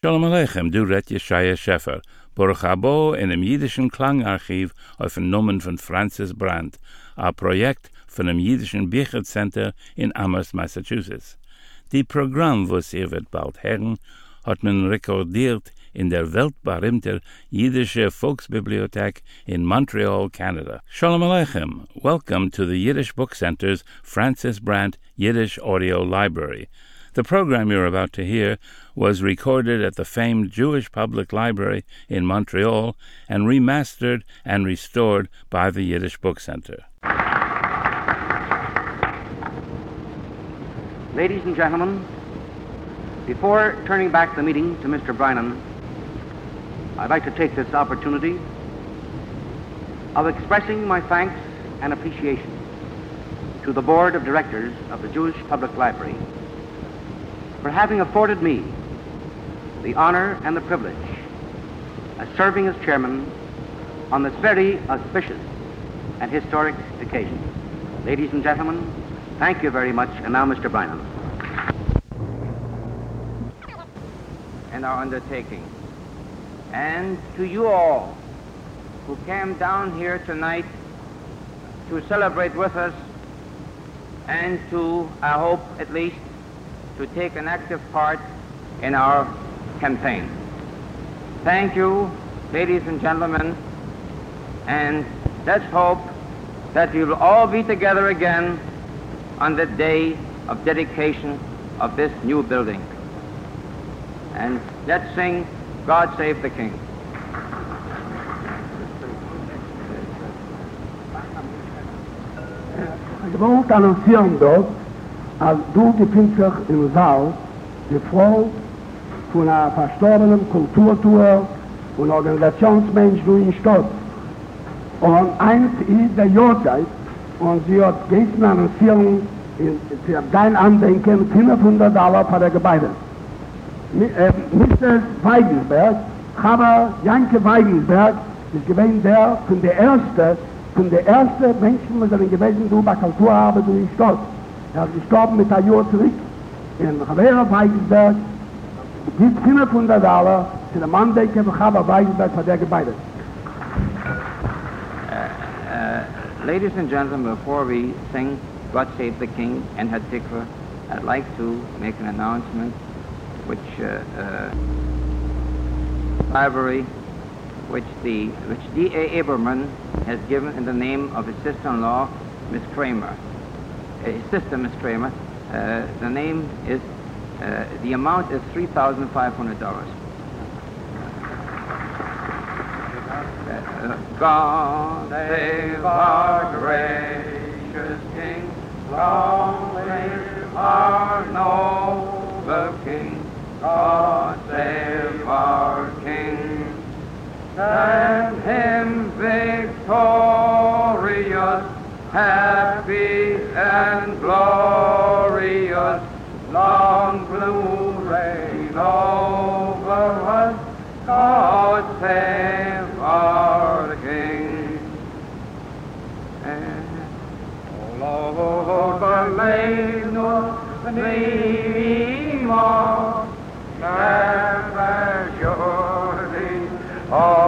Shalom Aleichem, du redt Yeshaya Scheffer. Baruch Habo in dem jüdischen Klangarchiv auf den von Francis Brandt, a Projekt von dem jüdischen Bichert Center in Amherst, Massachusetts. Die Programm, was ihr wird bald hören, hat man rekordiert in der weltberühmte jüdische Volksbibliothek in Montreal, Canada. Shalom Aleichem. Welcome to the Yiddish Book Center's Francis Brandt Yiddish Audio Library. The program you're about to hear was recorded at the famed Jewish Public Library in Montreal and remastered and restored by the Yiddish Book Center. Ladies and gentlemen, before turning back the meeting to Mr. Brynan, I'd like to take this opportunity of expressing my thanks and appreciation to the Board of Directors of the Jewish Public Library for having afforded me the honor and the privilege of serving as chairman on this very auspicious and historic occasion. Ladies and gentlemen, thank you very much. And now, Mr. Bynum. And our undertaking. And to you all who came down here tonight to celebrate with us and to, I hope at least, to take an active part in our campaign. Thank you, ladies and gentlemen, and let's hope that we will all be together again on the day of dedication of this new building. And let's sing God Save the King. Annoncieren dort, als du gefindest dich im Saal, die Frau von einer verstorbenen Kulturtour und Organisationsmensch du in Stott. Und eins ist der Jahrzeit, und sie hat gestern annoncieren, in, für dein Andenken 500 Dollar für das Gebäude. Mi- äh, Mr. Weigensberg, Chava Janke Weigensberg, ist gewesen der von der erste, von der erste Menschen, die sind gewesen, du bei Kulturarbeit und in Stott. Er gestorben mit. In gibt 500 Dollar für das Gebäude. Ladies and gentlemen, before we sing God Save the King and Hatikva, I'd like to make an announcement which uh, uh, library which the which D.A. Aberman has given in the name of his sister-in-law, Miss Kramer. Uh, sister, Miss Kramer. Uh, the name is uh, the amount is three thousand five hundred dollars. God save our gracious King, long live our noble King. God save our King, send him victorious, happy and glorious, long blue reign over us. God save our King. And, oh Lord, believe no anymore, never surely all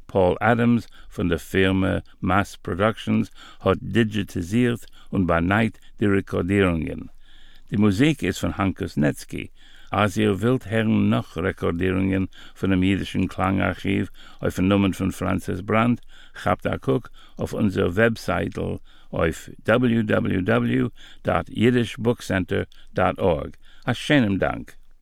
Paul Adams von der Firma Mass Productions hat digitisiert und beneit die Rekordierungen. Die Musik ist von Hankus Netzki. Als ihr wollt hören noch Rekordierungen von dem jüdischen Klangarchiv auf Nummern von Francis Brandt, habt ihr guck auf unserer Webseite auf www.yiddishbookcenter.org. A schönen Dank.